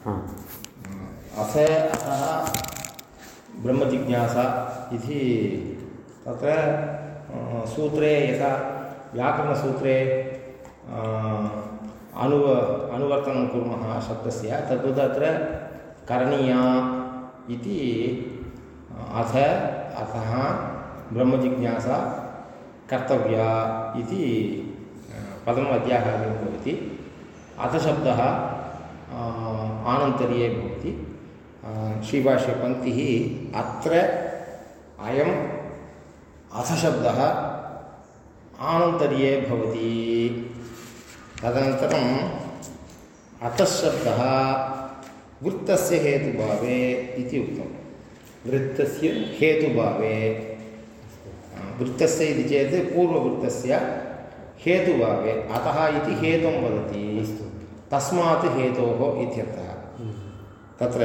अथ अतः ब्रह्मजिज्ञासा इति तत्र सूत्रे यथा व्याकरणसूत्रे अनुव अनुवर्तनं कुर्मः शब्दस्य। तद्वत् अत्र करणीया इति, अथ अतः ब्रह्मजिज्ञासा कर्तव्या इति पदम् अध्याहार्यं भवति। अथशब्दः आनन्तर्ये भवति। श्रीभाष्यपङ्क्तिः अत्र अयम् अथशब्दः आनन्तर्ये भवति। तदनन्तरम् अतःशब्दः वृत्तस्य हेतुभावे इति उक्तं। वृत्तस्य हेतुभावे। वृत्तस्य इति चेत् पूर्ववृत्तस्य हेतुभावे। अतः इति हेतुं वदति। तस्मात् हेतोः इत्यर्थः। तत्र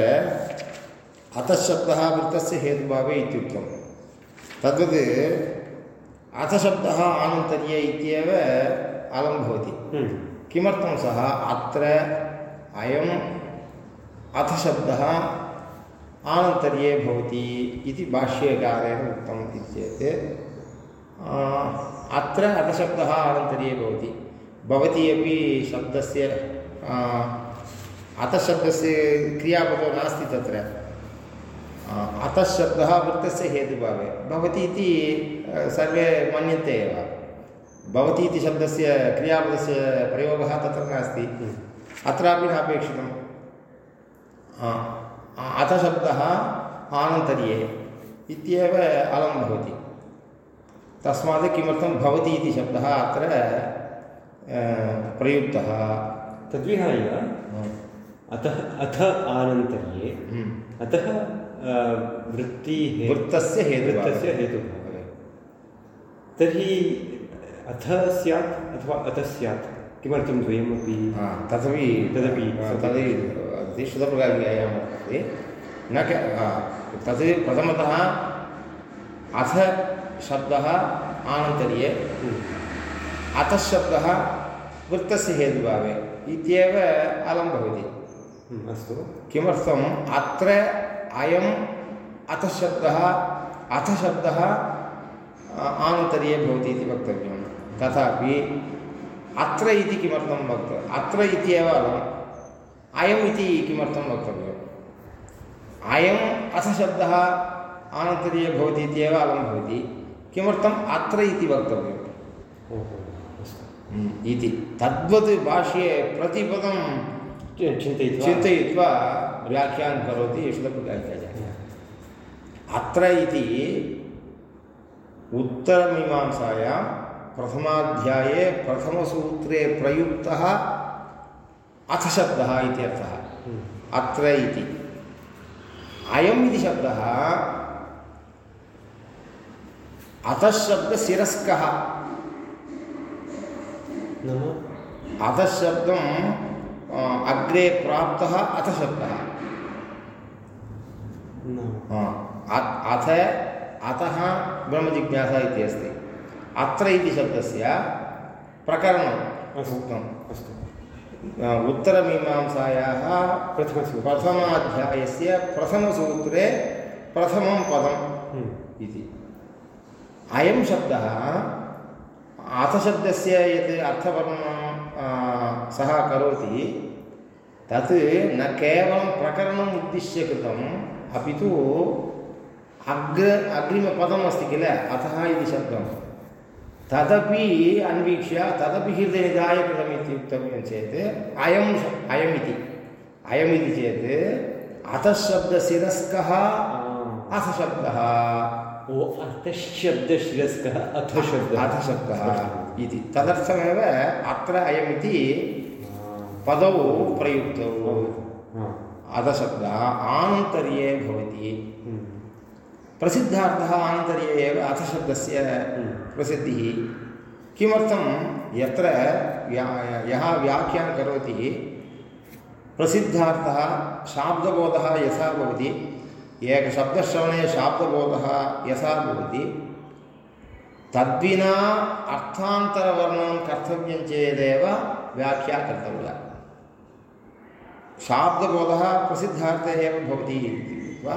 अतःशब्दः वृत्तस्य हेतुभावे इत्युक्तं तद्वत् अथशब्दः आनन्तर्ये इत्येव अलं भवति। हम्म। किमर्थं सः? अत्र अयम् अथशब्दः आनन्तर्ये भवति इति भाष्यकारेण उक्तम् इति चेत् अत्र अधशब्दः आनन्तर्ये भवति। भवती अपि शब्दस्य अतशब्दस्य क्रियापदो नास्ति तत्र अतशब्दः वृत्तस्य हेतुभावे भवति इति सर्वे मन्यन्ते एव भवति इति शब्दस्य क्रियापदस्य प्रयोगः तत्र नास्ति अत्रापि नापेक्षितम् अथशब्दः आनन्तर्ये इत्येव अलं भवति तस्मात् किमर्थं भवति इति शब्दः अत्र प्रयुक्तः तद्विहाय अतः अथ आनन्तर्ये हम्म। अतः वृत्तिः वृत्तस्य हेतु वृत्तस्य हेतुः तर्हि अथ स्यात् अथवा अतः स्यात् किमर्थं द्वयमपि? तदपि तदपि तद् शुद्धप्रकारिकायां वर्तते न तद् प्रथमतः अथ शब्दः आनन्तर्ये अतः शब्दः वृत्तस्य हेतुभावे इत्येव अलं भवति। अस्तु। किमर्थम्? अत्र अयम् अतः शब्दः अथ शब्दः आनन्तर्ये भवति इति वक्तव्यं तथापि अत्र इति किमर्थं वक्त अत्र इत्येव अलम् अयम् इति किमर्थं वक्तव्यम्? अयम् अथ शब्दः आनन्तर्ये भवति इत्येव अलं भवति। किमर्थम्? अत्र इति वक्तव्यम्। हम्म, इति तद्वत् भाष्ये प्रतिपदं चिन्तयित्वा चिन्तयित्वा व्याख्यानं करोति शुद्धप्रकाशाचार्यः अत्र इति उत्तरमीमांसायां प्रथमाध्याये प्रथमसूत्रे प्रयुक्तः अथशब्दः इत्यर्थः हम्म। अत्र इति। अयम् इति शब्दः। अतःशब्दशिरस्कः नाम। अतःशब्दम् अग्रे प्राप्तः अथशब्दः अथ अतः ब्रह्मजिज्ञासा इति अस्ति। अत्र इति शब्दस्य प्रकरणम् उक्तम्। अस्तु। उत्तरमीमांसायाः प्रथमसूत्रं। प्रथमाध्यायस्य प्रथमसूत्रे प्रथमं पदम् हम्म। इति। अयं शब्दः अथशब्दस्य यत् अर्थवर्णनं सः करोति तत् न केवलं प्रकरणम् उद्दिश्य कृतम् अपि तु अग्र अग्रिमपदमस्ति किल? अतः इति शब्दं तदपि अन्वीक्ष्य तदपि हृदयनिधाय कृतम् इति वक्तव्यं चेत् अयम् अयमिति अयमिति चेत् अतःशब्दशिरस्कः अथशब्दः ओ अर्थशब्दशिरस्कः अथशब्दः अथशब्दः इति तदर्थमेव अत्र अयमिति पदौ प्रयुक्तौ अधशब्दः आनन्तर्ये भवति। प्रसिद्धार्थः आनन्तर्ये एव अथशब्दस्य प्रसिद्धिः किमर्थं यत्र यः व्याख्यानं करोति प्रसिद्धार्थः शाब्दबोधः यथा भवति एकशब्दश्रवणे शाब्दबोधः यथा भवति। तद्विना अर्थान्तरवर्णनं कर्तव्यं चेदेव व्याख्या कर्तव्या। शाब्दबोधः प्रसिद्धार्थे एव भवति इति। कृत्वा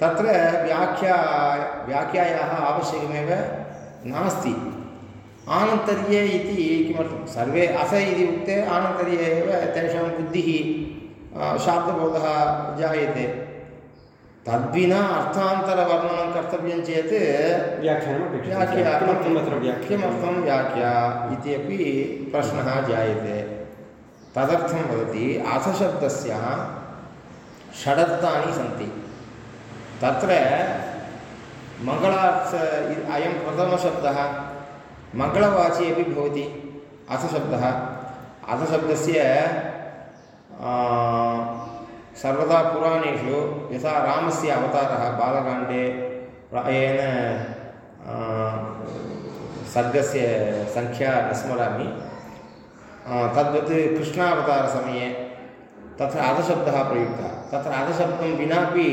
तत्र व्याख्या, व्याख्यायाः आवश्यकमेव नास्ति। आनन्तर्ये इति किमर्थं? सर्वे अस इति उक्ते आनन्तर्ये एव तेषां बुद्धिः शाब्दबोधः जायते। तद्विना अर्थान्तरवर्णनं कर्तव्यं चेत् व्याख्या किमर्थं व्याख्या इत्यपि प्रश्नः जायते तदर्थं वदति अथशब्दस्य षडर्थानि सन्ति तत्र मङ्गलार्थ अयं प्रथमशब्दः मङ्गलवाची अपि भवति अथशब्दः अथशब्दस्य सर्वदा पुराणेषु यथा रामस्य अवतारः बालकाण्डे प्रायेण सर्गस्य सङ्ख्या न स्मरामि तद्वत् कृष्णावतारसमये तत्र अधशब्दः प्रयुक्तः। तत्र अधशब्दं विनापि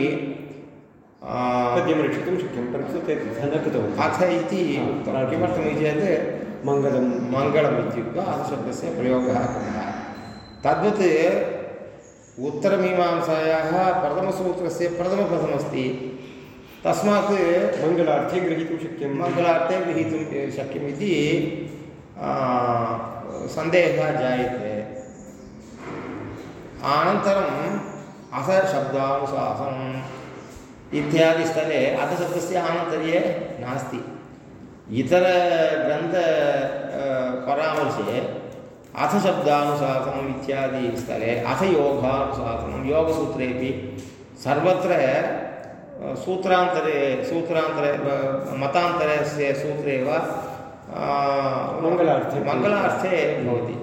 पद्यं रक्षितुं शक्यं परन्तु ते न कृतवन्तः अथ इति किमर्थमिति चेत् मङ्गलं मङ्गलम् इत्युक्त्वा अधशब्दस्य प्रयोगः कृतः। तद्वत् उत्तरमीमांसायाः प्रथमसूत्रस्य प्रथमपदमस्ति तस्मात् मङ्गलार्थे ग्रहीतुं शक्यं मङ्गलार्थे गृहीतुं शक्यमिति आ, सन्देहः जायते। अनन्तरम् अथशब्दानुशासनम् इत्यादिस्थले अथशब्दस्य आनन्तर्ये नास्ति। इतरग्रन्थ परामर्शे अथशब्दानुशासनम् इत्यादि स्थले अथयोगानुशासनं योगसूत्रेपि सर्वत्र सूत्रान्तरे सूत्रान्तरे मतान्तरस्य सूत्रे वा मङ्गलार्थे मङ्गलार्थे भवति।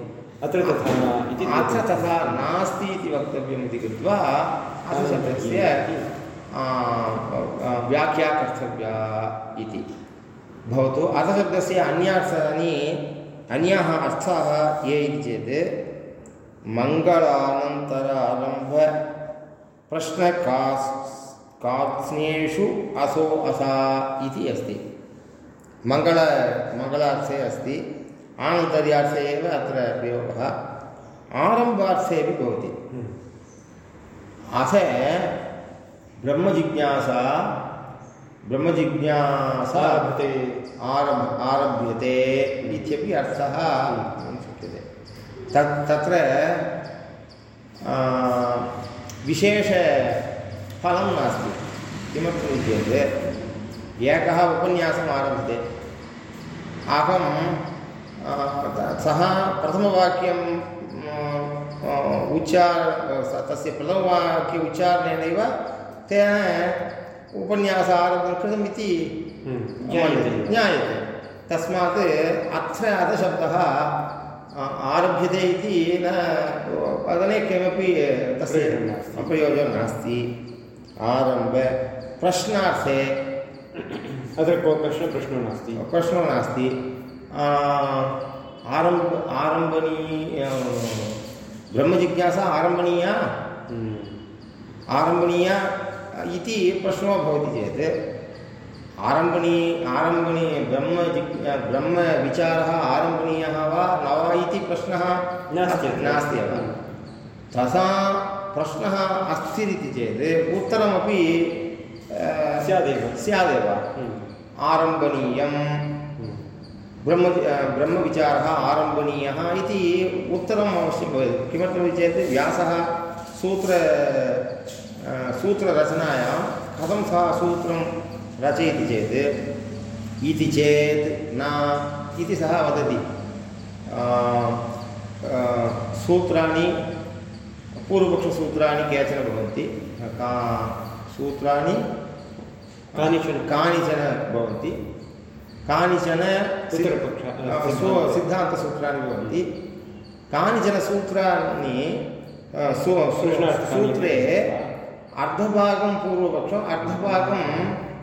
अत्र तथा न इति अत्र तथा नास्ति इति वक्तव्यम् इति। कृत्वा अथशब्दस्य व्याख्या कर्तव्या इति। भवतु अथशब्दस्य अन्यार्थानि अन्याः अर्थाः ये इति चेत् मङ्गलानन्तरारम्भ प्रश्नकास् कात्स्नेषु असो असा इति अस्ति मङ्गल मङ्गलार्थे अस्ति आनन्तर्यार्थे एव अत्र प्रयोगः आरम्भार्थे अपि भवति अथ ब्रह्मजिज्ञासा ब्रह्मजिज्ञासा आरभ आरभ्यते इत्यपि अर्थः शक्यते तत् तत्र विशेषफलं नास्ति। किमर्थम् चेत् एकः उपन्यासम् आरभते अहं सः प्रथमवाक्यं उच्चार तस्य प्रथमवाक्य उच्चारणेनैव तेन उपन्यास आरम्भं कृतमिति ज्ञायते। ज्ञायते। तस्मात् अत्र अधशब्दः आरभ्यते इति न वदने किमपि तस्य प्रयोजनं नास्ति। आरंभ प्रश्नार्थे। अत्र को कश्चन प्रश्नो नास्ति। प्रश्नो नास्ति। आरंभ आरम्भनीय ब्रह्मजिज्ञासा आरम्भणीया हम्म। आरम्भणीया इति प्रश्नो भवति चेत् आरम्भणी आरम्भणी ब्रह्म ब्रह्मविचारः आरम्भणीयः वा न वा इति प्रश्नः नास्ति। नास्ति एव तथा प्रश्नः अस्ति चेत् उत्तरमपि स्यादेव स्यादेव हम्म। आरम्भणीयं। ब्रह्म ब्रह्मविचारः आरम्भणीयः इति उत्तरम् अवश्यं भवेत् किमर्थमिति चेत् व्यासः सूत्र सूत्ररचनायां कथं सः सूत्रं रचयति चेत् इति चेत् न इति सः वदति। सूत्राणि पूर्वपक्षसूत्राणि केचन भवन्ति। का सूत्राणि? कानिचन। कानिचन भवन्ति। कानिचन सिद्धान्तसूत्राणि भवन्ति। कानिचन सूत्राणि सूत्रे अर्धभागं पूर्वपक्षम् अर्धभागं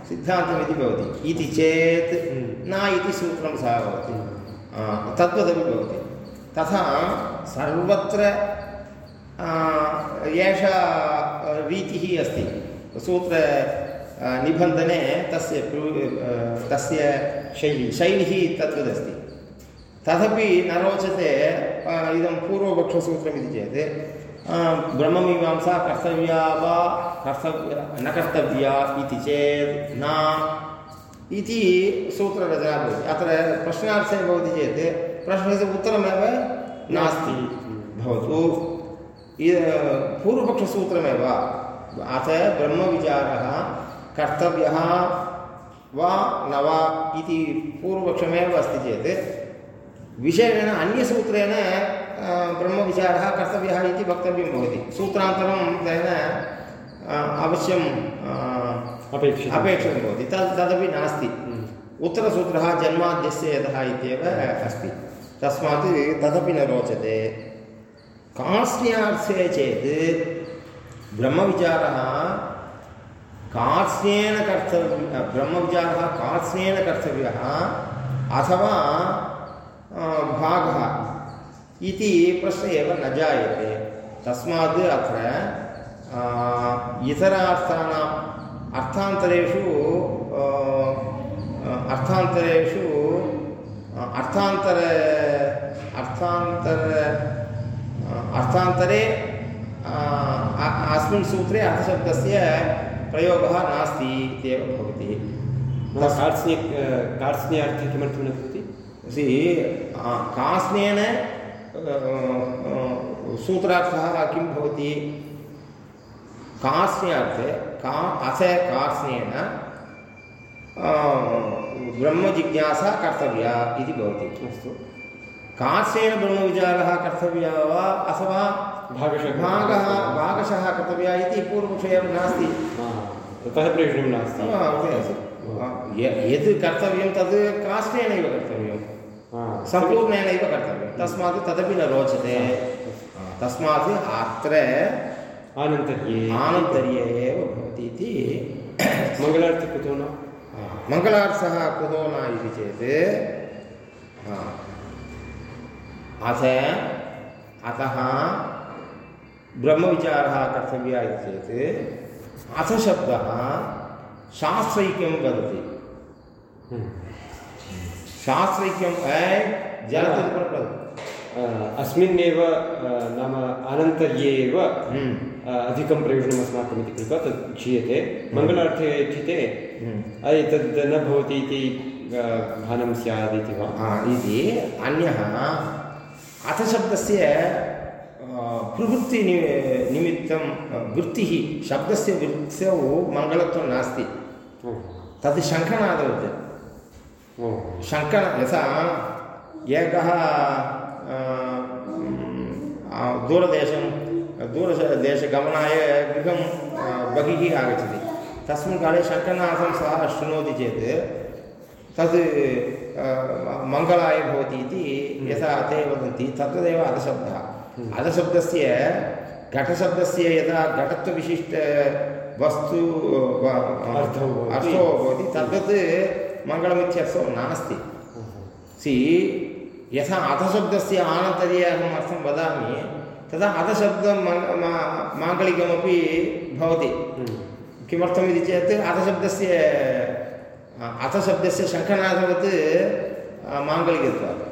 सिद्धान्तमिति भवति। इति चेत् हम्म। न इति सूत्रं सः भवति। तद्वदपि भवति। तथा सर्वत्र एषा रीतिः अस्ति। सूत्र निबन्धने तस्य तस्य शैली शैलिः तद्वदस्ति तदपि न रोचते इदं पूर्वपक्षसूत्रमिति चेत्। ब्रह्ममीमांसा कर्तव्या वा कर्तव्या, न कर्तव्या इति चेत् न। इति सूत्ररचना भवति अत्र प्रश्नार्थे भवति चेत् प्रश्नस्य उत्तरमेव नास्ति भवतु। पूर्वपक्षसूत्रमेव। अथ ब्रह्मविचारः कर्तव्यः वा न वा इति पूर्वपक्षमेव अस्ति चेत्। विषयेण अन्यसूत्रेण ब्रह्मविचारः कर्तव्यः इति वक्तव्यं भवति। सूत्रान्तरं तेन अ, अवश्यं अ, अपेक्षितम् अपेक्षितं भवति। तद् तदपि नास्ति। हम्म। उत्तरसूत्रः जन्माद्यस्य यतः इत्येव अस्ति। तस्मात् तदपि न रोचते। कार्ष्ण्यार्थे चेत् ब्रह्मविचारः कार्ष्ण्येन कर्तव्य ब्रह्मविचारः कार्ष्ण्येन कर्तव्यः अथवा भागः। इति प्रश्नः एव न जायते। तस्मात् अत्र इतरार्थानाम् अर्थान्तरेषु अर्थान्तरेषु अर्थान्तर अर्थान्तर अर्थान्तरे अस्मिन् सूत्रे अर्थशब्दस्य प्रयोगः नास्ति इत्येव भवति। नाम कार्त्स्न्य कार्त्स्न्यार्थे किमर्थं न भवति? कास्नेन सूत्रार्थः किं भवति? कार्ष्ण्यार्थे का अथ कार्ष्ण्येन अ, ब्रह्मजिज्ञासा कर्तव्या इति भवति। अस्तु कार्ष्णेन ब्रह्मविचारः कर्तव्यः वा अथवा भागशः भागः भागशः कर्तव्यः इति पूर्वपक्षे एव नास्ति ततः प्रयोजनं नास्ति। उक्ते अस्ति। य- यद् कर्तव्यं तद् काष्ठेनैव कर्तव्यं हा, सम्पूर्णेनैव कर्तव्यं तस्मात् तदपि न रोचते। अ, तस्मात् अत्र आनन्तर्ये। आनन्तर्ये एव भवति इति। मङ्गलार्थे कुतो न? अ, मङ्गलार्थः कुतो न इति चेत् अथ अतः ब्रह्मविचारः कर्तव्यः इति चेत् अथशब्दः शास्त्रैक्यं वदति। हम्म। शास्त्रैक्यं ए जलतिर्पणपद अ, अस्मिन्नेव नाम आनन्तर्ये एव हम्म, अधिकं प्रयोजनम् अस्माकम् इति कृत्वा तत् क्षीयते मङ्गलार्थे चिते। हम्म। एतद् न भवति इति भानं स्यात् इति वा? इति अन्यः अथशब्दस्य प्रवृत्तिनि निमित्तं वृत्तिः शब्दस्य वृत्तौ मङ्गलत्वं नास्ति। तद् शङ्खनादवत्। ओ, शङ्कन यथा एकः दूरदेशं दूरदेशगमनाय गृहं बहिः आगच्छति। तस्मिन् काले शङ्करनाथं सः शृणोति चेत् तद् मङ्गलाय भवति इति यथा ते वदन्ति। तद्वदेव अधशब्दः। अधशब्दस्य घटशब्दस्य यदा घटत्वविशिष्ट वस्तु अर्थो भवति तद्वत् मङ्गलमित्यर्थो नास्ति। सि, यथा अधशब्दस्य आनन्तर्ये अहम् अर्थं वदामि, तदा अधशब्दं माङ्गलिकमपि भवति। किमर्थमिति चेत् अधशब्दस्य अथशब्दस्य शङ्खनाथवत् माङ्गलिकत्वात्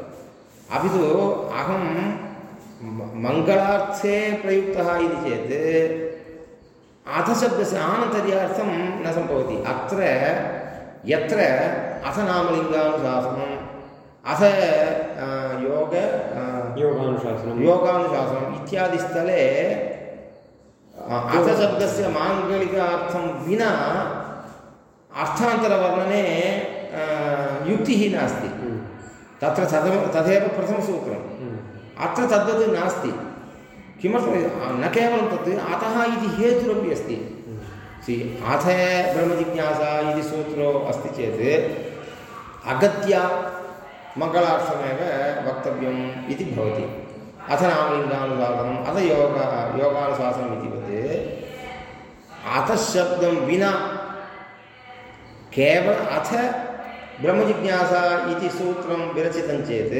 अपि तु अहं मङ्गलार्थे प्रयुक्तः इति चेत् अथशब्दस्य आनन्तर्यार्थं न सम्भवति। अत्र यत्र अथनामलिङ्गानुशासनम् अथ योग योगानुशासनं योगानुशासनम्। इत्यादिस्थले अ, अर्थशब्दस्य माङ्गलिकार्थं विना अर्थान्तरवर्णने युक्तिः नास्ति। हम्म। तत्र तदेव तदेव प्रथमसूत्रम्। हम्म। अत्र तद्वत् नास्ति। किमर्थं न केवलं तत् अतः इति हेतुरपि अस्ति। सि अथ ब्रह्मजिज्ञासा इति सूत्रो अस्ति चेत् अगत्या मङ्गलार्थमेव वक्तव्यम् इति भवति। अथ नामलिङ्गानुशासनम् अथ योग योगानुशासनम् इति वत् अथ शब्दं विना केवल अथ ब्रह्मजिज्ञासा इति सूत्रं विरचितं चेत्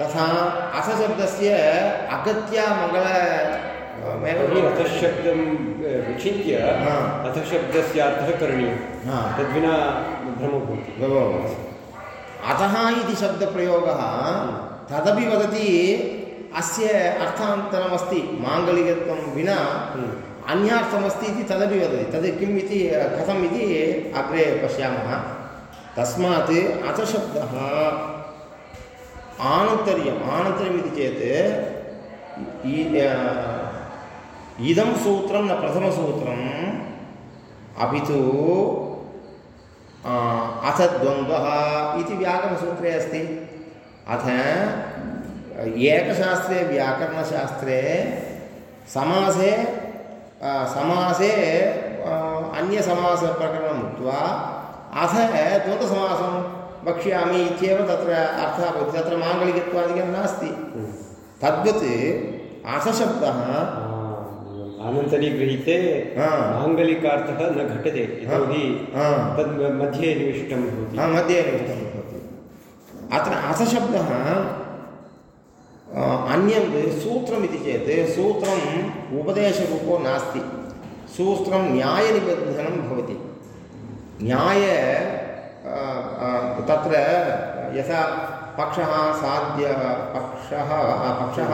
तथा अथशब्दस्य अगत्या मङ्गल तर्हि अथशब्दं अ, विचिन्त्य हा। अथशब्दस्य अर्थः करणीयः हा। तद्विना भ्रमो भवति भवति अतः इति शब्दप्रयोगः तदपि वदति अस्य अर्थान्तरमस्ति माङ्गलिकत्वं विना अन्यार्थमस्ति इति तदपि वदति तद् किम् इति कथम् इति अग्रे पश्यामः तस्मात् अथशब्दः आनन्तर्यम् आनन्तर्यम् इति चेत् इ- अ, इदं सूत्रं न प्रथमसूत्रम् अपि तु अ, अथ द्वन्द्वः इति व्याकरणसूत्रे अस्ति। अथ एकशास्त्रे व्याकरणशास्त्रे समासे समासे अन्यसमासप्रकरणम् उक्त्वा अथ द्वन्द्वसमासं वक्ष्यामि इत्येव तत्र अर्थः भवति। तत्र माङ्गलिकत्वादिकं नास्ति। तद्वत् अथशब्दः आनन्तरीगृहीते हा। माङ्गलिकार्थः न घटते यतोहि तद् मध्ये निविष्टं भवति। हा, मध्ये निरुक्तं भवति। अत्र अथशब्दः अ, अन्यं सूत्रमिति चेत् सूत्रम् उपदेशरूपो नास्ति। सूत्रं न्यायनिबन्धनं भवति। न्याय तत्र यथा पक्षः साध्य पक्षः पक्षः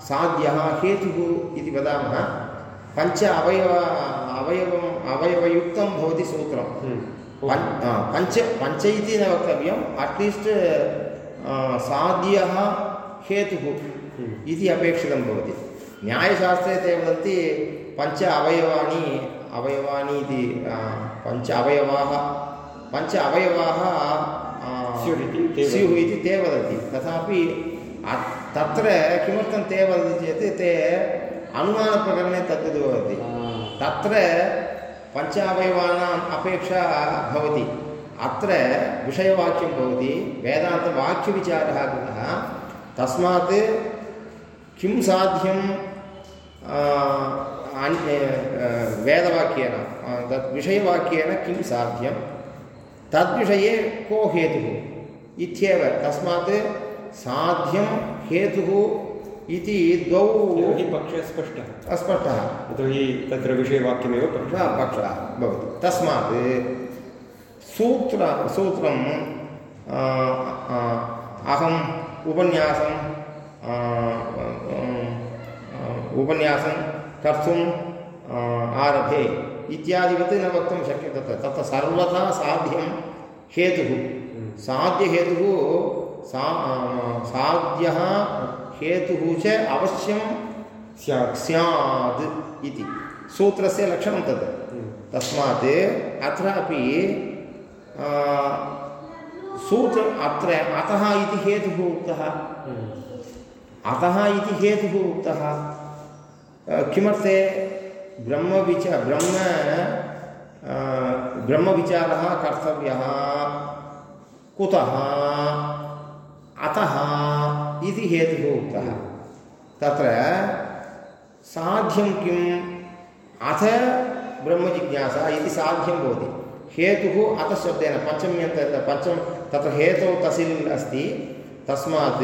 साध्यः हेतुः इति वदामः। पञ्च अवयव अवयवम् अवयवयुक्तं भवति सूत्रं। पञ्च पञ्च पञ्च इति न वक्तव्यम् अट्लीस्ट् साध्यः हेतुः इति अपेक्षितं भवति। न्यायशास्त्रे ते वदन्ति पञ्च अवयवानि अवयवानि इति पञ्च अवयवाः पञ्च अवयवाः स्युः इति ते वदन्ति। तथापि तत्र किमर्थं ते वदन्ति चेत् ते अनुमानप्रकरणे तद्वद् तत्र पञ्चावयवानाम् अपेक्षा भवति। अत्र विषयवाक्यं भवति वेदान्तवाक्यविचारः कृतः। तस्मात् किं साध्यं वेदवाक्येन तत् विषयवाक्येन किं साध्यं? तद्विषये को हेतुः? इत्येव। तस्मात् साध्यं हेतुः इति द्वौ यतोहि पक्षः स्पष्टः। अस्पष्टः। यतोहि तत्र विषयवाक्यमेव पक्षः। पक्षः भवति। तस्मात् सूत्र सूत्रं आ, आ, अहम् उपन्यासं उपन्यासं कर्तुम् आरभे। इत्यादिवत् न वक्तुं शक्यते तत्र। तत्र सर्वथा साध्यं हेतुः। साध्यहेतुः सा साध्यः हेतुः च अवश्यं स्यात् स्याद् इति। सूत्रस्य लक्षणं तत् तस्मात् अत्रापि सूत्र अत्र अतः इति हेतुः उक्तः। अतः इति हेतुः उक्तः। किमर्थे? ब्रह्मविच ब्रह्म ब्रह्मविचारः कर्तव्यः। कुतः? अतः इति हेतुः उक्तः तत्र साध्यं किम्? अथ ब्रह्मजिज्ञासा इति साध्यं भवति। हेतुः अतः शब्देन पञ्चम्यन्त पञ्चम तत्र हेतौ तसिल् अस्ति। तस्मात्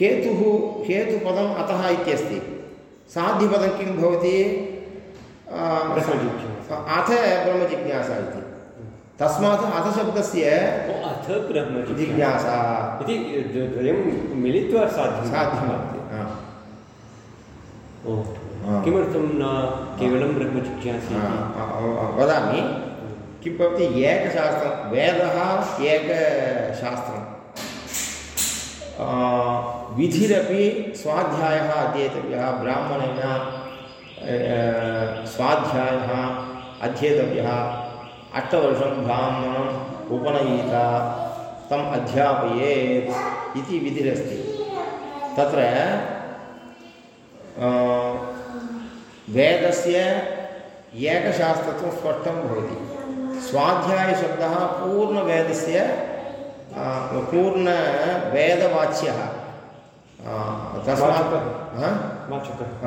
हेतुः हेतुपदम् अतः इत्यस्ति। साध्यपदं किं भवति? अथ ब्रह्मजिज्ञासा इति। तस्मात् अथशब्दस्य ओ, अथ ब्रह्मजिज्ञासा जिज्ञासा। इति द्वयं मिलित्वा साध्यं साध्यं। भवति ओ हा। किमर्थं न केवलं ब्रह्मजिज्ञासा वदामि। किं भवति एकशास्त्रं वेदः एकशास्त्रं विधिरपि स्वाध्यायः अध्येतव्यः ब्राह्मणेन स्वाध्यायः अध्येतव्यः। अष्टवर्षं ब्राह्मणम् उपनयीत तम् अध्यापयेत् इति विधिरस्ति। तत्र वेदस्य एकशास्त्रत्वं स्पष्टं भवति। स्वाध्यायशब्दः पूर्णवेदस्य पूर्णवेदवाच्यः तस्मात्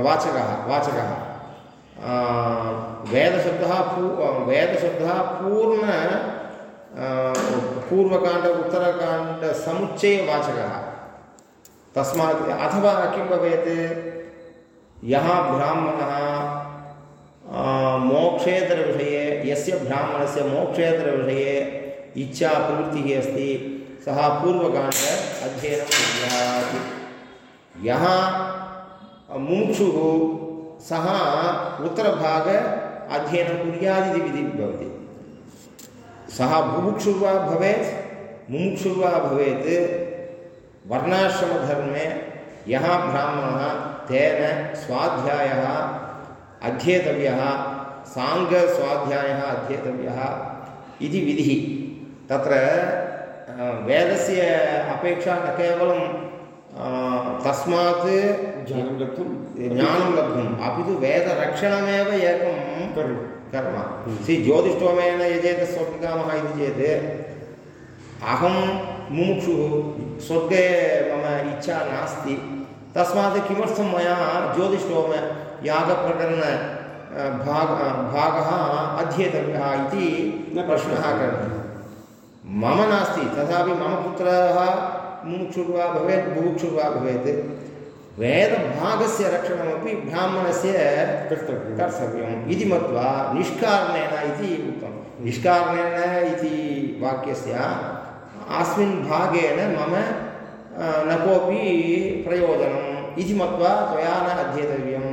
वाचकः वाचकः। वेदशब्दः पू वेदशब्दः पूर्ण पूर्वकाण्ड उत्तरकाण्डसमुच्चयवाचकः तस्मात् अथवा किं भवेत् यः ब्राह्मणः मोक्षेतरविषये यस्य ब्राह्मणस्य मोक्षेतरविषये इच्छा प्रवृत्तिः अस्ति सः पूर्वकाण्ड अध्ययनं कुर्यात् यः मुमुक्षुः सः उत्तरभाग अध्ययनं कुर्यादिति विधिः भवति। सः बुभुक्षुर्वा भवेत्, मुमुक्षुर्वा भवेत्, वर्णाश्रमधर्मे यः ब्राह्मणः तेन स्वाध्यायः अध्येतव्यः, साङ्गस्वाध्यायः अध्येतव्यः इति विधिः। तत्र वेदस्य अपेक्षा न केवलं तस्मात् ज्ञानं लब्धुं। ज्ञानं लब्धुम् अपि तु वेदरक्षणमेव एकं कर्म। कर्म। सि यजेत स्वर्गकामः इति चेत् अहं मुमुक्षुः स्वर्गे मम इच्छा नास्ति। तस्मात् किमर्थं मया ज्योतिष्टोम यागप्रकरण भाग भागः अध्येतव्यः इति प्रश्नः करणीयः। मम नास्ति तथापि मम पुत्रः मुमुक्षुर्वा भवेत् बुभुक्षुर्वा भवेत्। वेदभागस्य रक्षणमपि ब्राह्मणस्य कर्तव्यं कर्तव्यम् इति मत्वा निष्कारणेन इति उक्तं। निष्कारणेन इति वाक्यस्य अस्मिन् भागेन मम न कोऽपि प्रयोजनम् इति मत्वा त्वया न अध्येतव्यम्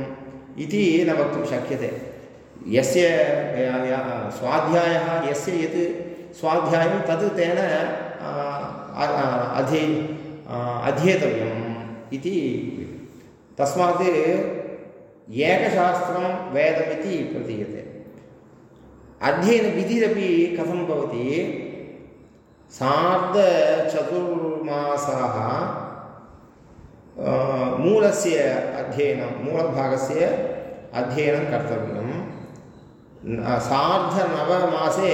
इति न वक्तुं शक्यते। यस्य स्वाध्यायः यस्य यत् स्वाध्यायं तत् तेन अधि अध्येतव्यम् इति तस्मात् एकशास्त्रं वेदमिति प्रतीयते। अध्ययनविधिरपि कथं भवति? सार्धचतुर्मासाः मूलस्य अध्ययनं, मूलभागस्य अध्ययनं कर्तव्यं सार्धनवमासे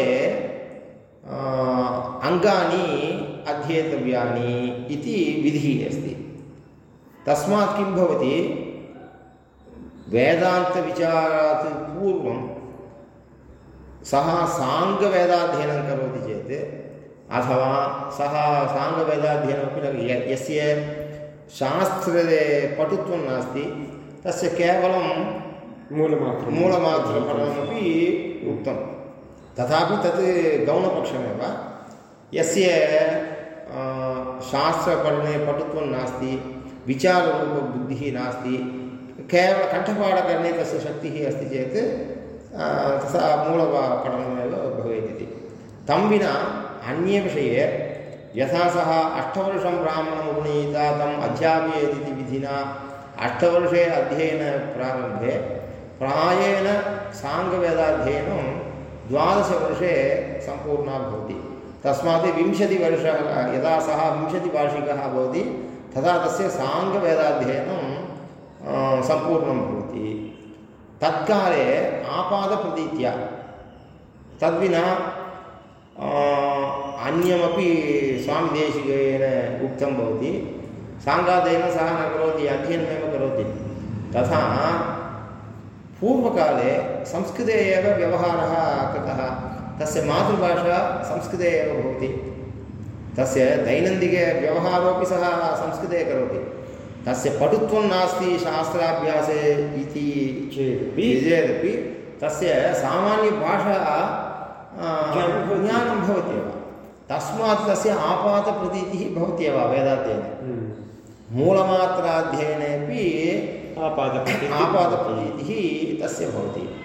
अङ्गानि अध्येतव्यानि इति विधिः अस्ति। तस्मात् किं भवति? वेदान्तविचारात् पूर्वं सः साङ्गवेदाध्ययनं करोति चेत् अथवा सः साङ्गवेदाध्ययनमपि न यस्य शास्त्रे पटुत्वं नास्ति तस्य केवलं मूलमात्रं मूलमात्रपठनमपि उक्तं तथापि तत् गौणपक्षमेव यस्य शास्त्रपठने पटुत्वं नास्ति विचाररूपबुद्धिः नास्ति केवलं कण्ठपाठकरणे तस्य शक्तिः अस्ति चेत् सा मूलपठनमेव भवेत् इति तं विना अन्ये विषये यथा सः अष्टवर्षं ब्राह्मणमुपनीता तम् अध्यापयेदिति विधिना अष्टवर्षे अध्ययनप्रारम्भे प्रायेण साङ्गवेदाध्ययनं द्वादशवर्षे सम्पूर्णा भवति तस्मात् विंशतिवर्षः यदा सः विंशतिवार्षिकः भवति तदा तस्य साङ्गवेदाध्ययनं सम्पूर्णं भवति तत्काले आपादप्रतीत्या तद्विना अन्यमपि स्वामिदेशिकेन उक्तं भवति साङ्गाध्ययनं सः न करोति अध्ययनमेव करोति तथा पूर्वकाले संस्कृते एव व्यवहारः कृतः। तस्य मातृभाषा संस्कृते एव भवति। तस्य दैनन्दिकव्यवहारोपि सः संस्कृते करोति। तस्य पटुत्वं नास्ति शास्त्राभ्यासे इति चेदपि चेदपि तस्य सामान्यभाषा ज्ञानं भवत्येव। तस्मात् तस्य आपातप्रतीतिः भवत्येव वेदाध्ययने। हम्म। मूलमात्राध्ययनेपि आपादप्रतीतिः आपादप्रतीतिः तस्य भवति।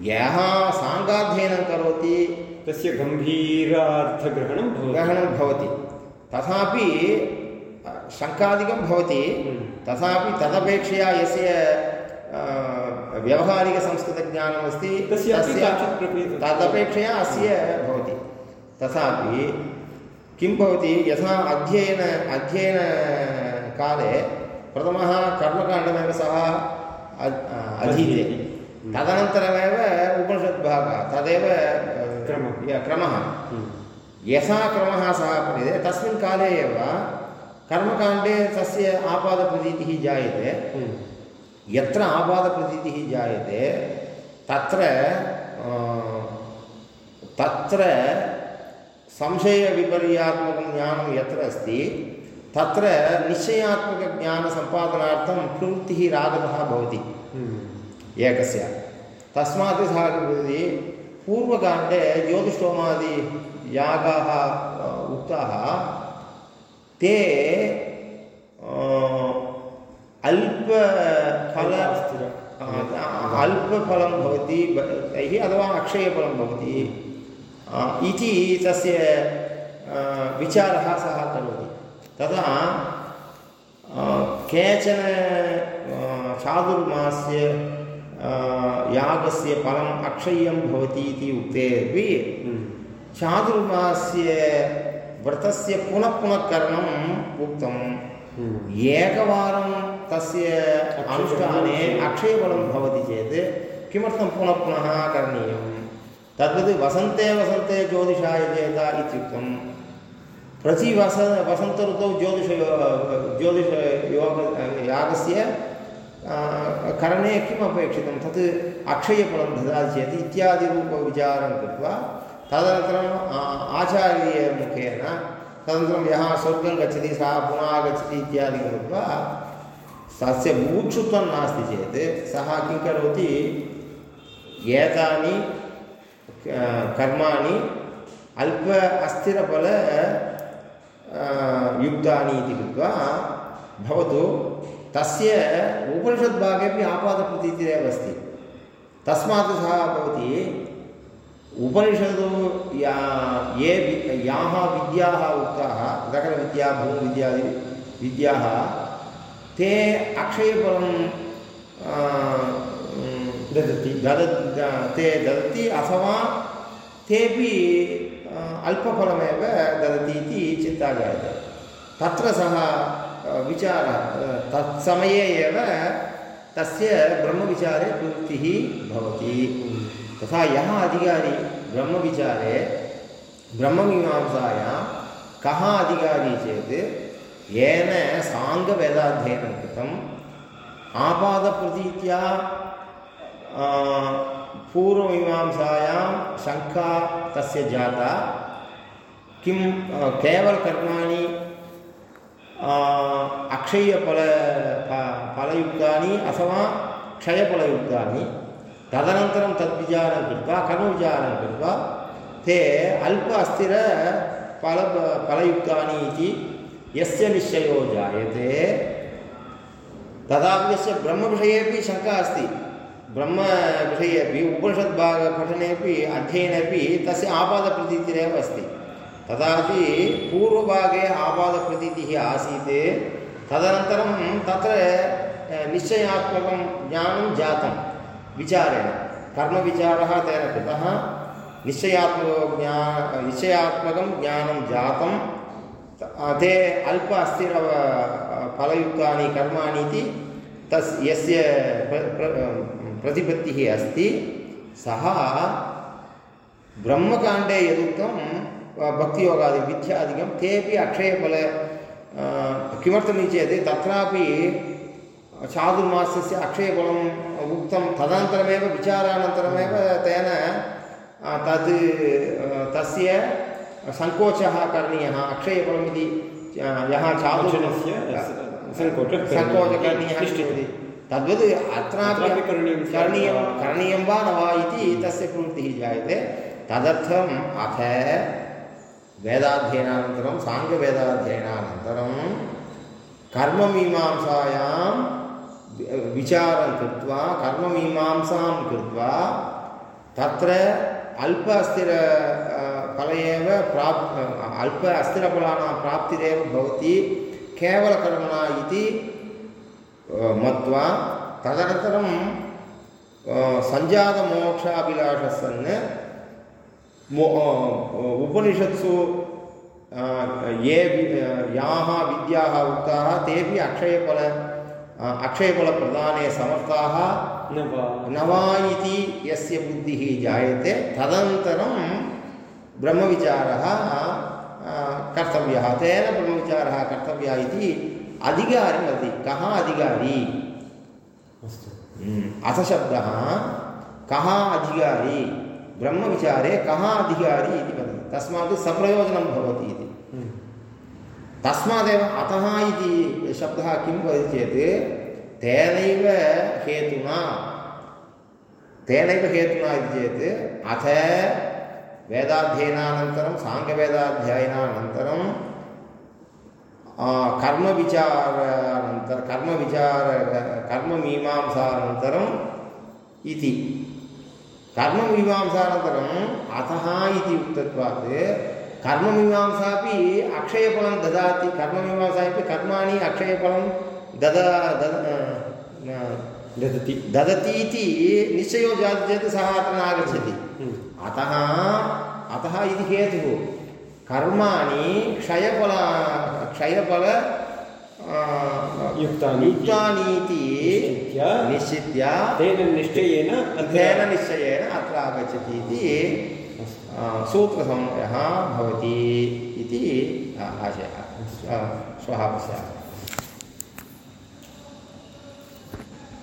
यः साङ्गाध्ययनं करोति। तस्य गम्भीरार्थग्रहणं भवति। ग्रहणं भवति। तथापि शङ्कादिकं भवति। हम्म। तथापि तदपेक्षया यस्य व्यवहारिकसंस्कृतज्ञानमस्ति तस्य प्रक्रिया तदपेक्षया अस्य भवति। तथापि किं भवति यथा अध्ययन अध्ययनकाले प्रथमः कर्मकाण्डमेव सः अधीते। तदनन्तरमेव उपनिषद्भागः तदेव क्रमः। य- क्रमः हम्म। यथा क्रमः सः पठ्यते तस्मिन् काले एव कर्मकाण्डे तस्य आपादप्रतीतिः जायते हम्म। यत्र आपादप्रतीतिः जायते तत्र तत्र संशयविपर्यात्मकं ज्ञानं यत्र अस्ति तत्र निश्चयात्मकज्ञानसम्पादनार्थं प्रवृत्तिः रागतः भवति हम्म। एकस्य तस्मात् सः वदति पूर्वकाण्डे ज्योतिष्टोमादियागाः उक्ताः ते अल्पफल अल्पफलं भवति तैः अथवा अक्षयफलं भवति इति तस्य विचारः सः करोति तदा केचन चातुर्मास्य यागस्य फलम् अक्षय्यं भवति इति उक्ते अपि चातुर्मास्य व्रतस्य पुनः पुनः करणम् उक्तम् एकवारं तस्य अनुष्ठाने अक्षयफलं भवति चेत् किमर्थं पुनः पुनः करणीयं तद्वत् वसन्ते वसन्ते ज्योतिषाय चेत इत्युक्तं प्रतिवस वसन्तऋतौ ज्योतिष ज्योतिषयोग यागस्य करणे किम् अपेक्षितं? तत् अक्षयफलं ददाति चेत् इत्यादिरूपविचारं कृत्वा तदनन्तरम् आचार्यमुखेन तदनन्तरं यः स्वर्गं गच्छति, सः पुनः आगच्छति इत्यादिकं कृत्वा तस्य बुभुक्षुत्वं नास्ति चेत् सः किं करोति? एतानि कर्माणि अल्प अस्थिरफल युक्तानि इति कृत्वा भवतु तस्य उपनिषद्भागेपि आपादप्रतीतिरेव अस्ति तस्मात् सः भवति, उपनिषदु या, ये वि, याः विद्याः उक्ताः दकरविद्या भूविद्यादि विद्याः, ते अक्षयफलं ददति दद ते ददति अथवा तेपि अल्पफलमेव ददति इति चिन्ता जायते। तत्र सः विचारः तत्समये एव तस्य ब्रह्मविचारे प्रवृत्तिः भवति। तथा यः अधिकारी ब्रह्मविचारे, ब्रह्ममीमांसायां कः अधिकारी चेत्, येन साङ्गवेदाध्ययनं कृतम्, आपादप्रतीत्या पूर्वमीमांसायां शङ्का तस्य जाता, किं केवलकर्माणि अक्षय्यफल फलयुक्तानि अथवा क्षयफलयुक्तानि तदनन्तरं तद्विचारं कृत्वा कर्मविचारं कृत्वा ते अल्प अस्थिर फल फलयुक्तानि इति यस्य निश्चयो जायते तदापि यस्य ब्रह्मविषयेपि शङ्का अस्ति ब्रह्मविषये अपि उपनिषद्भागपठने अध्ययने अपि तस्य आपादप्रतीतिरेव अस्ति तदापि पूर्वभागे आपादप्रतीतिः आसीत्। तदनन्तरं तत्र निश्चयात्मकं ज्ञानं जातं। विचारेण कर्मविचारः तेन कृतः। निश्चयात्मको ज्ञा निश्चयात्मकं ज्ञानं जातं। ते अल्प अस्थिर फलयुक्तानि कर्माणि इति तस् यस्य प्र, प्र, प्रतिपत्तिः अस्ति। सः ब्रह्मकाण्डे यदुक्तं भक्तियोगादि विद्यादिकं तेपि अक्षयफल किमर्थमिति चेत् तत्रापि चातुर्मासस्य अक्षयफलम् उक्तं तदनन्तरमेव विचारानन्तरमेव तेन तद् तस्य सङ्कोचः करणीयः अक्षयफलमिति यः चातुर्मास्य सङ्कोचः सङ्कोचकरणीयः इति तद्वत् अत्रापि करणीयं करणीयं वा न वा इति तस्य प्रवृत्तिः जायते। तदर्थम् अथ वेदाध्ययनानन्तरं, साङ्गवेदाध्ययनानन्तरं कर्ममीमांसायां विचारं कृत्वा, कर्ममीमांसां कृत्वा तत्र अल्प अस्थिर फल एव प्राप्, अल्प अस्थिरफलानां प्राप्तिरेव भवति, केवलकर्मणा इति मत्वा तदनन्तरं सञ्जातमोक्षाभिलाषः सन् उपनिषत्सु ये याः विद्याः उक्ताः तेपि अक्षयफल अक्षयफलप्रदाने समर्थाः। न वा इति यस्य बुद्धिः जायते तदनन्तरं ब्रह्मविचारः कर्तव्यः। तेन ब्रह्मविचारः कर्तव्यः इति अधिकारी वदति। कः अधिकारी? अस्तु। अथशब्दः कः अधिकारी? ब्रह्मविचारे कः अधिकारी इति वदति तस्मात् सप्रयोजनं भवति इति। तस्मादेव अतः इति शब्दः किं वदति चेत् तेनैव हेतुना। तेनैव हेतुना इति चेत् अथ वेदाध्ययनानन्तरं साङ्गवेदाध्ययनानन्तरं कर्मविचारानन्तर कर्मविचार कर्ममीमांसानन्तरम् इति। कर्ममीमांसानन्तरम् अतः इति उक्तत्वात् कर्ममीमांसापि अक्षयफलं ददाति कर्ममीमांसा अपि कर्माणि अक्षयफलं ददा दद ददति ददति इति निश्चयो जाति चेत् सः अत्र नागच्छति हम्म। अतः अतः इति हेतुः कर्माणि क्षयफल क्षयफल युक्तानि युक्तानि इति निश्चित्य तेन निश्चयेन तेन निश्चयेन अत्र आगच्छति इति सूत्रसमन्वयः भवति इति आशयः श्वः पश्यामः